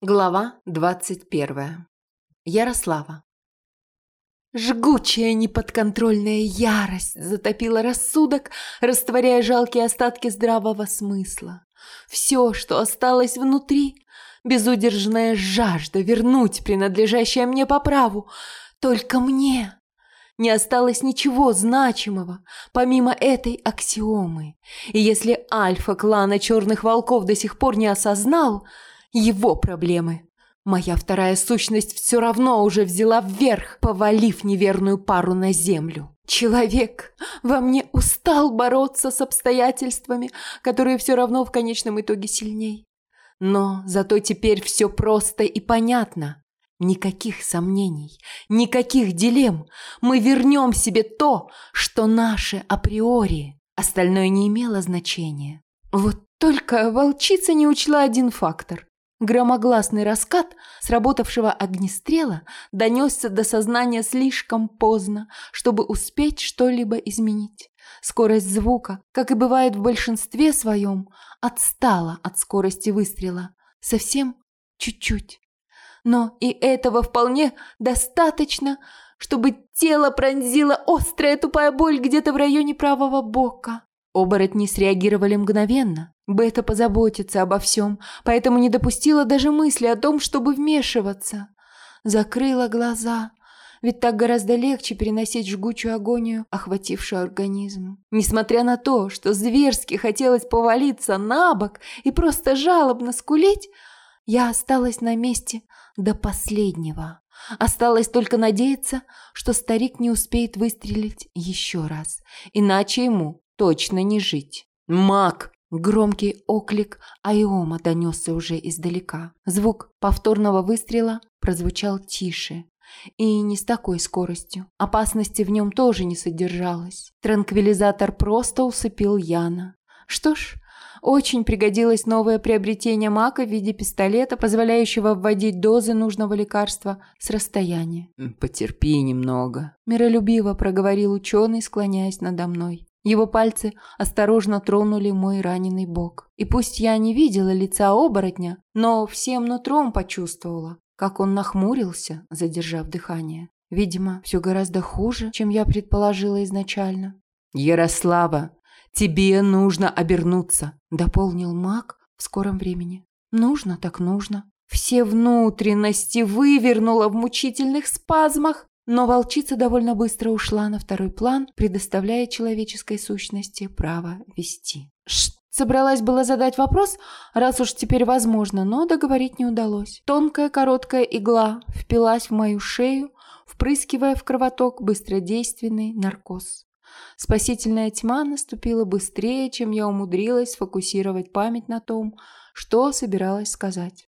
Глава 21. Ярослава. Жгучая неподконтрольная ярость затопила рассудок, растворяя жалкие остатки здравого смысла. Все, что осталось внутри, безудержная жажда вернуть принадлежащее мне по праву, только мне. Не осталось ничего значимого, помимо этой аксиомы. И если альфа клана Черных Волков до сих пор не осознал – его проблемы. Моя вторая сущность все равно уже взяла вверх, повалив неверную пару на землю. Человек во мне устал бороться с обстоятельствами, которые все равно в конечном итоге сильней. Но зато теперь все просто и понятно. Никаких сомнений, никаких дилемм. Мы вернем себе то, что наше априори. Остальное не имело значения. Вот только волчица не учла один фактор. Громогласный раскат сработавшего огнестрела донесся до сознания слишком поздно, чтобы успеть что-либо изменить. Скорость звука, как и бывает в большинстве своем, отстала от скорости выстрела. Совсем чуть-чуть. Но и этого вполне достаточно, чтобы тело пронзила острая тупая боль где-то в районе правого бока. Оборотни среагировали мгновенно. Бета позаботится обо всем, поэтому не допустила даже мысли о том, чтобы вмешиваться. Закрыла глаза, ведь так гораздо легче переносить жгучую агонию, охватившую организм. Несмотря на то, что зверски хотелось повалиться на бок и просто жалобно скулить, я осталась на месте до последнего. Осталось только надеяться, что старик не успеет выстрелить еще раз, иначе ему точно не жить. «Маг!» Громкий оклик Айома донесся уже издалека. Звук повторного выстрела прозвучал тише. И не с такой скоростью. Опасности в нем тоже не содержалось. Транквилизатор просто усыпил Яна. Что ж, очень пригодилось новое приобретение мака в виде пистолета, позволяющего вводить дозы нужного лекарства с расстояния. «Потерпи немного», – миролюбиво проговорил ученый, склоняясь надо мной. Его пальцы осторожно тронули мой раненый бок. И пусть я не видела лица оборотня, но всем нутром почувствовала, как он нахмурился, задержав дыхание. Видимо, все гораздо хуже, чем я предположила изначально. «Ярослава, тебе нужно обернуться», – дополнил маг в скором времени. «Нужно так нужно». Все внутренности вывернула в мучительных спазмах, но волчица довольно быстро ушла на второй план, предоставляя человеческой сущности право вести. Ш Собралась была задать вопрос, раз уж теперь возможно, но договорить не удалось. Тонкая короткая игла впилась в мою шею, впрыскивая в кровоток быстродейственный наркоз. Спасительная тьма наступила быстрее, чем я умудрилась сфокусировать память на том, что собиралась сказать.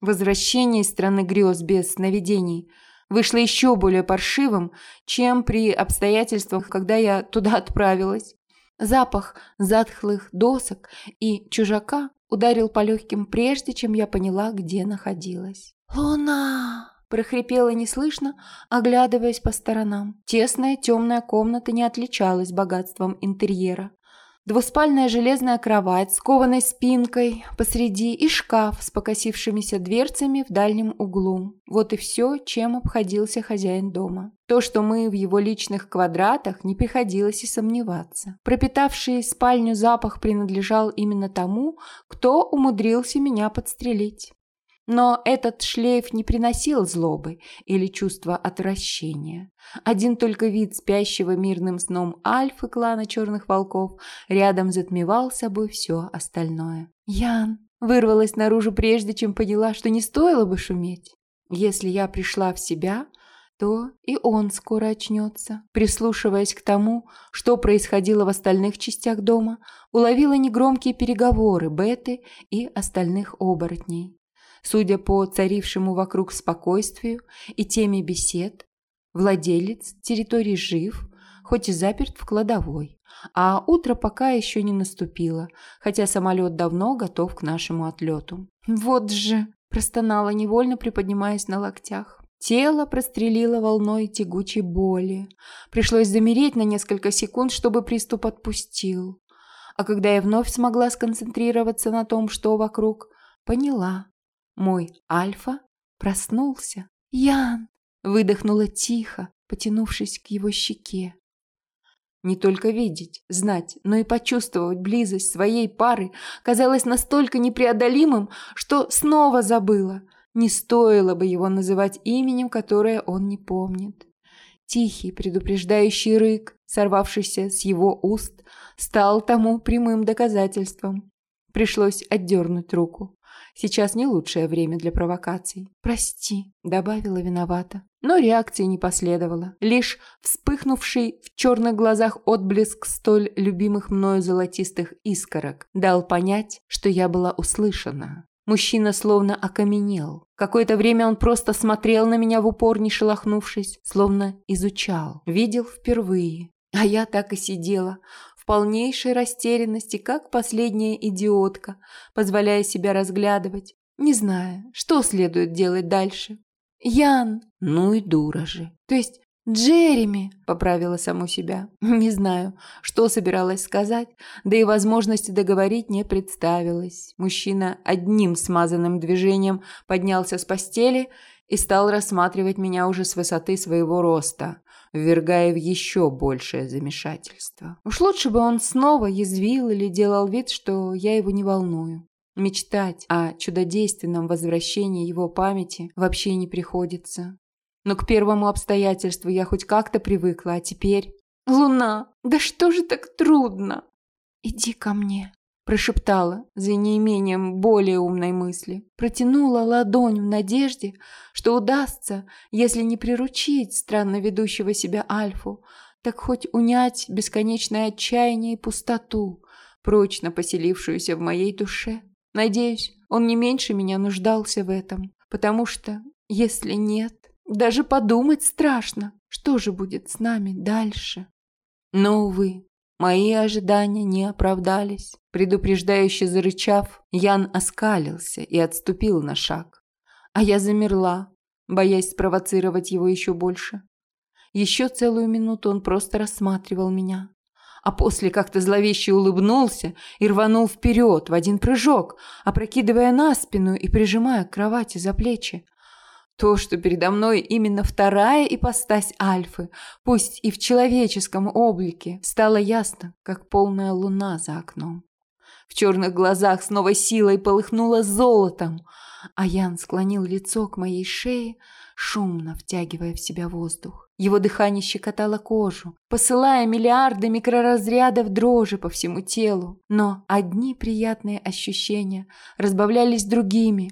Возвращение из страны грез без сновидений – вышло еще более паршивым, чем при обстоятельствах, когда я туда отправилась. Запах затхлых досок и чужака ударил по легким прежде, чем я поняла, где находилась. «Луна!» – прохрипела неслышно, оглядываясь по сторонам. Тесная темная комната не отличалась богатством интерьера. Двуспальная железная кровать с кованой спинкой посреди и шкаф с покосившимися дверцами в дальнем углу. Вот и все, чем обходился хозяин дома. То, что мы в его личных квадратах, не приходилось и сомневаться. Пропитавший спальню запах принадлежал именно тому, кто умудрился меня подстрелить. Но этот шлейф не приносил злобы или чувства отвращения. Один только вид спящего мирным сном альфы клана черных волков рядом затмевал собой все остальное. «Ян!» вырвалась наружу прежде, чем поняла, что не стоило бы шуметь. Если я пришла в себя, то и он скоро очнется. Прислушиваясь к тому, что происходило в остальных частях дома, уловила негромкие переговоры Беты и остальных оборотней. Судя по царившему вокруг спокойствию и теме бесед, владелец территории жив, хоть и заперт в кладовой. А утро пока еще не наступило, хотя самолет давно готов к нашему отлету. «Вот же!» – простонала невольно, приподнимаясь на локтях. Тело прострелило волной тягучей боли. Пришлось замереть на несколько секунд, чтобы приступ отпустил. А когда я вновь смогла сконцентрироваться на том, что вокруг, поняла, Мой Альфа проснулся. «Ян!» – выдохнула тихо, потянувшись к его щеке. Не только видеть, знать, но и почувствовать близость своей пары казалось настолько непреодолимым, что снова забыла. Не стоило бы его называть именем, которое он не помнит. Тихий, предупреждающий рык, сорвавшийся с его уст, стал тому прямым доказательством. Пришлось отдернуть руку. Сейчас не лучшее время для провокаций. «Прости», — добавила виновата. Но реакции не последовало. Лишь вспыхнувший в черных глазах отблеск столь любимых мною золотистых искорок дал понять, что я была услышана. Мужчина словно окаменел. Какое-то время он просто смотрел на меня в упор, не шелохнувшись, словно изучал. Видел впервые. А я так и сидела, полнейшей растерянности, как последняя идиотка, позволяя себя разглядывать, не зная, что следует делать дальше. «Ян!» «Ну и дура же!» «То есть Джереми!» – поправила саму себя. Не знаю, что собиралась сказать, да и возможности договорить не представилось. Мужчина одним смазанным движением поднялся с постели и стал рассматривать меня уже с высоты своего роста ввергая в еще большее замешательство. Уж лучше бы он снова язвил или делал вид, что я его не волную. Мечтать о чудодейственном возвращении его памяти вообще не приходится. Но к первому обстоятельству я хоть как-то привыкла, а теперь... «Луна, да что же так трудно?» «Иди ко мне», прошептала за неимением более умной мысли. Протянула ладонь в надежде, что удастся, если не приручить странно ведущего себя Альфу, так хоть унять бесконечное отчаяние и пустоту, прочно поселившуюся в моей душе. Надеюсь, он не меньше меня нуждался в этом, потому что, если нет, даже подумать страшно, что же будет с нами дальше. Но, увы, Мои ожидания не оправдались. Предупреждающе зарычав, Ян оскалился и отступил на шаг. А я замерла, боясь спровоцировать его еще больше. Еще целую минуту он просто рассматривал меня. А после как-то зловеще улыбнулся и рванул вперед в один прыжок, опрокидывая на спину и прижимая к кровати за плечи. То, что передо мной именно вторая ипостась Альфы, пусть и в человеческом облике, стало ясно, как полная луна за окном. В черных глазах снова силой полыхнуло золотом, а Ян склонил лицо к моей шее, шумно втягивая в себя воздух. Его дыхание щекотало кожу, посылая миллиарды микроразрядов дрожи по всему телу. Но одни приятные ощущения разбавлялись другими,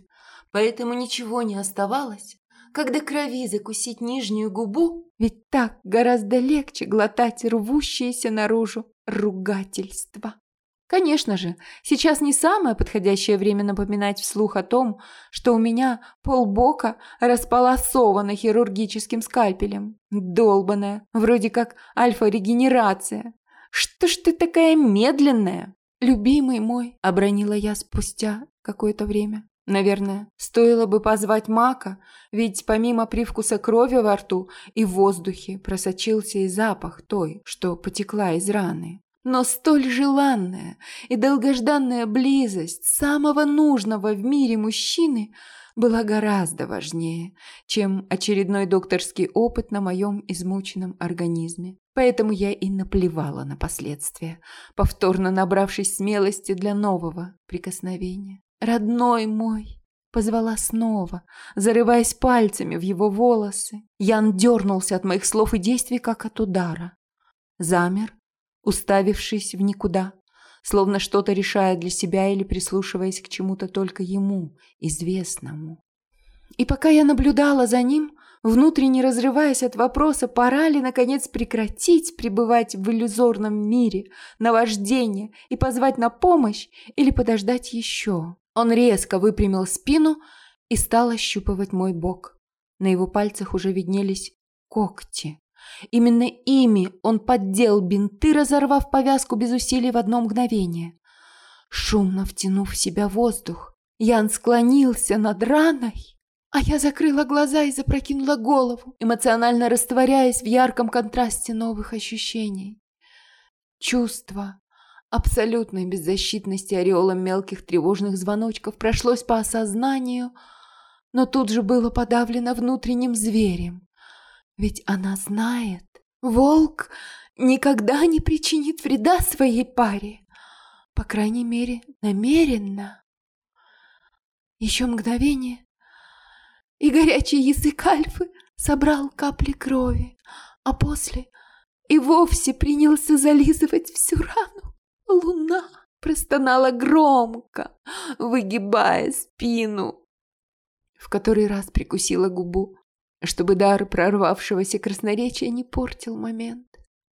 Поэтому ничего не оставалось, когда крови закусить нижнюю губу, ведь так гораздо легче глотать рвущееся наружу ругательство. Конечно же, сейчас не самое подходящее время напоминать вслух о том, что у меня полбока располосовано хирургическим скальпелем. Долбаная, вроде как альфа-регенерация. Что ж ты такая медленная? Любимый мой, обронила я спустя какое-то время. Наверное, стоило бы позвать Мака, ведь помимо привкуса крови во рту и в воздухе просочился и запах той, что потекла из раны. Но столь желанная и долгожданная близость самого нужного в мире мужчины была гораздо важнее, чем очередной докторский опыт на моем измученном организме. Поэтому я и наплевала на последствия, повторно набравшись смелости для нового прикосновения. «Родной мой!» Позвала снова, зарываясь пальцами в его волосы. Ян дернулся от моих слов и действий, как от удара. Замер, уставившись в никуда, словно что-то решая для себя или прислушиваясь к чему-то только ему, известному. И пока я наблюдала за ним, внутренне разрываясь от вопроса, пора ли, наконец, прекратить пребывать в иллюзорном мире, наваждение и позвать на помощь или подождать еще. Он резко выпрямил спину и стал ощупывать мой бок. На его пальцах уже виднелись когти. Именно ими он поддел бинты, разорвав повязку без усилий в одно мгновение. Шумно втянув в себя воздух, Ян склонился над раной, а я закрыла глаза и запрокинула голову, эмоционально растворяясь в ярком контрасте новых ощущений. Чувства, абсолютной беззащитности ореолом мелких тревожных звоночков прошлось по осознанию, но тут же было подавлено внутренним зверем. Ведь она знает, волк никогда не причинит вреда своей паре, по крайней мере, намеренно. Еще мгновение, и горячий язык Альфы собрал капли крови, а после и вовсе принялся зализывать всю рану. Луна простонала громко, выгибая спину. В который раз прикусила губу, чтобы дар прорвавшегося красноречия не портил момент.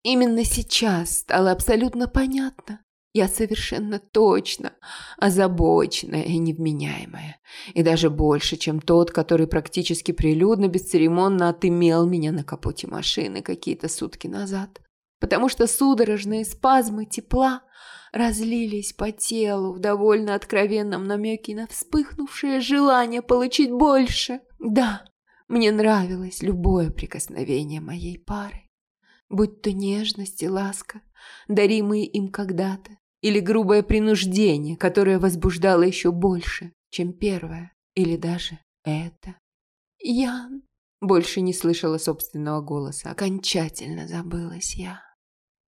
Именно сейчас стало абсолютно понятно, я совершенно точно озабоченная и невменяемая. И даже больше, чем тот, который практически прилюдно, бесцеремонно отымел меня на капоте машины какие-то сутки назад. Потому что судорожные спазмы тепла разлились по телу в довольно откровенном намеке на вспыхнувшее желание получить больше. Да, мне нравилось любое прикосновение моей пары. Будь то нежность и ласка, даримые им когда-то, или грубое принуждение, которое возбуждало еще больше, чем первое, или даже это. Ян больше не слышала собственного голоса, окончательно забылась я.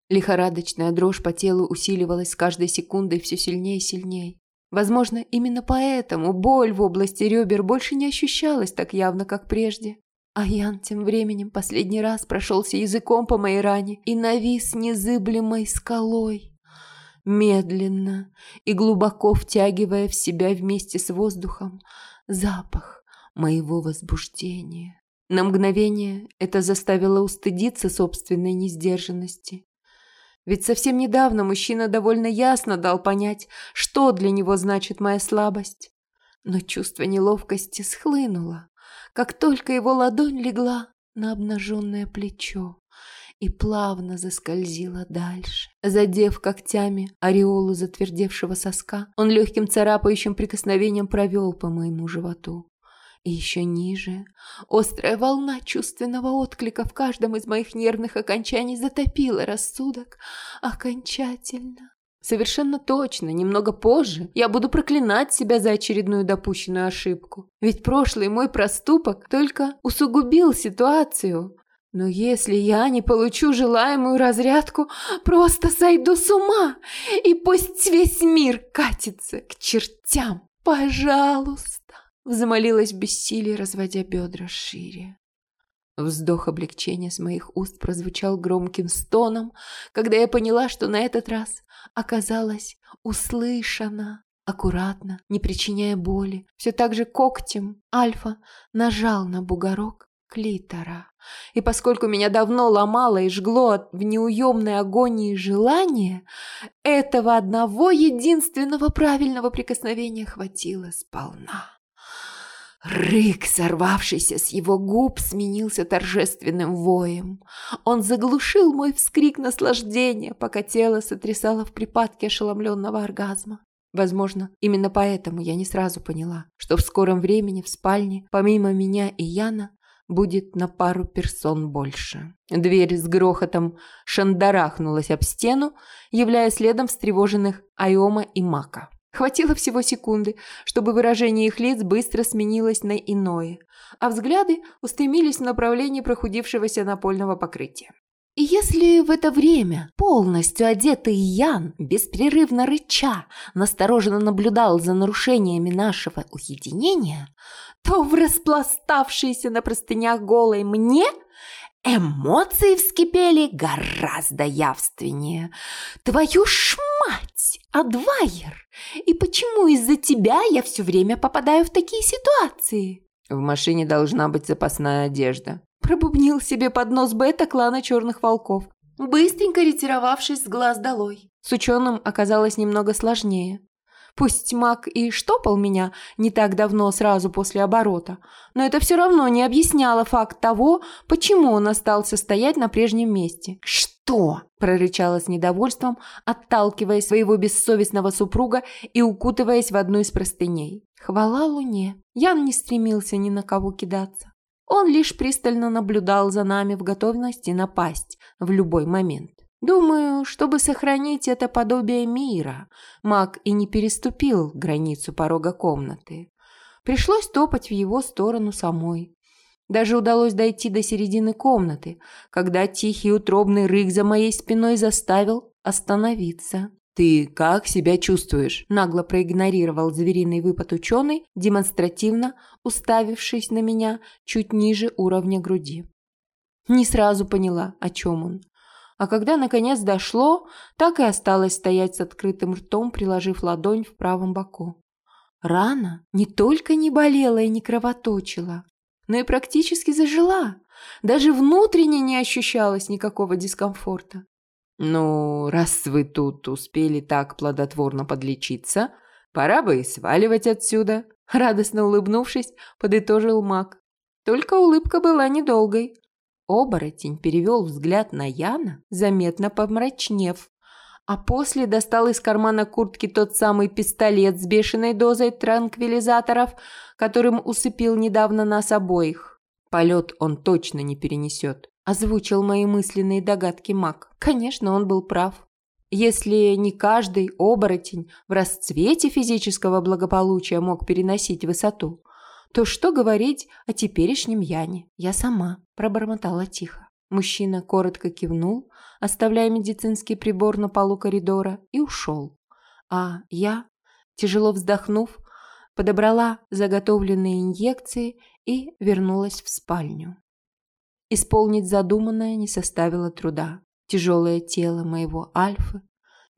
Лихорадочная дрожь по телу усиливалась с каждой секундой все сильнее и сильнее. Возможно, именно поэтому боль в области ребер больше не ощущалась так явно, как прежде. А Ян тем временем последний раз прошелся языком по моей ране и навис незыблемой скалой, медленно и глубоко втягивая в себя вместе с воздухом запах моего возбуждения. На мгновение это заставило устыдиться собственной несдержанности. Ведь совсем недавно мужчина довольно ясно дал понять, что для него значит моя слабость. Но чувство неловкости схлынуло, как только его ладонь легла на обнаженное плечо и плавно заскользила дальше. Задев когтями ореолу затвердевшего соска, он легким царапающим прикосновением провел по моему животу. И еще ниже острая волна чувственного отклика в каждом из моих нервных окончаний затопила рассудок окончательно. Совершенно точно, немного позже я буду проклинать себя за очередную допущенную ошибку. Ведь прошлый мой проступок только усугубил ситуацию, но если я не получу желаемую разрядку, просто сойду с ума, и пусть весь мир катится к чертям. Пожалуйста, взмолилась в бессилии, разводя бедра шире. Вздох облегчения с моих уст прозвучал громким стоном, когда я поняла, что на этот раз оказалась услышана. Аккуратно, не причиняя боли, все так же когтем Альфа нажал на бугорок клитора. И поскольку меня давно ломало и жгло в неуемной агонии желание, этого одного единственного правильного прикосновения хватило сполна. Рык, сорвавшийся с его губ, сменился торжественным воем. Он заглушил мой вскрик наслаждения, пока тело сотрясало в припадке ошеломленного оргазма. Возможно, именно поэтому я не сразу поняла, что в скором времени в спальне, помимо меня и Яна, будет на пару персон больше. Дверь с грохотом шандарахнулась об стену, являя следом встревоженных Айома и Мака. Хватило всего секунды, чтобы выражение их лиц быстро сменилось на иное, а взгляды устремились в направлении прохудившегося напольного покрытия. И если в это время полностью одетый Ян, беспрерывно рыча, настороженно наблюдал за нарушениями нашего уединения, то в распластавшейся на простынях голой мне эмоции вскипели гораздо явственнее. Твою ж мать, Адвайер! И почему из-за тебя я все время попадаю в такие ситуации? В машине должна быть запасная одежда. Пробубнил себе под нос бета клана черных волков, быстренько ретировавшись с глаз долой. С ученым оказалось немного сложнее. Пусть маг и штопал меня не так давно, сразу после оборота, но это все равно не объясняло факт того, почему он остался стоять на прежнем месте. «Что?» – прорычала с недовольством, отталкивая своего бессовестного супруга и укутываясь в одну из простыней. Хвала Луне, Ян не стремился ни на кого кидаться. Он лишь пристально наблюдал за нами в готовности напасть в любой момент. Думаю, чтобы сохранить это подобие мира, маг и не переступил границу порога комнаты. Пришлось топать в его сторону самой. Даже удалось дойти до середины комнаты, когда тихий утробный рык за моей спиной заставил остановиться. «Ты как себя чувствуешь?» – нагло проигнорировал звериный выпад ученый, демонстративно уставившись на меня чуть ниже уровня груди. Не сразу поняла, о чем он. А когда наконец дошло, так и осталось стоять с открытым ртом, приложив ладонь в правом боку. Рана не только не болела и не кровоточила, но и практически зажила. Даже внутренне не ощущалось никакого дискомфорта. «Ну, раз вы тут успели так плодотворно подлечиться, пора бы и сваливать отсюда», радостно улыбнувшись, подытожил маг. Только улыбка была недолгой. Оборотень перевел взгляд на Яна, заметно помрачнев, а после достал из кармана куртки тот самый пистолет с бешеной дозой транквилизаторов, которым усыпил недавно нас обоих. Полет он точно не перенесет озвучил мои мысленные догадки маг. Конечно, он был прав. Если не каждый оборотень в расцвете физического благополучия мог переносить высоту, то что говорить о теперешнем Яне? Я сама пробормотала тихо. Мужчина коротко кивнул, оставляя медицинский прибор на полу коридора, и ушел. А я, тяжело вздохнув, подобрала заготовленные инъекции и вернулась в спальню. Исполнить задуманное не составило труда. Тяжелое тело моего Альфы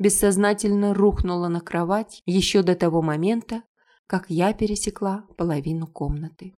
бессознательно рухнуло на кровать еще до того момента, как я пересекла половину комнаты.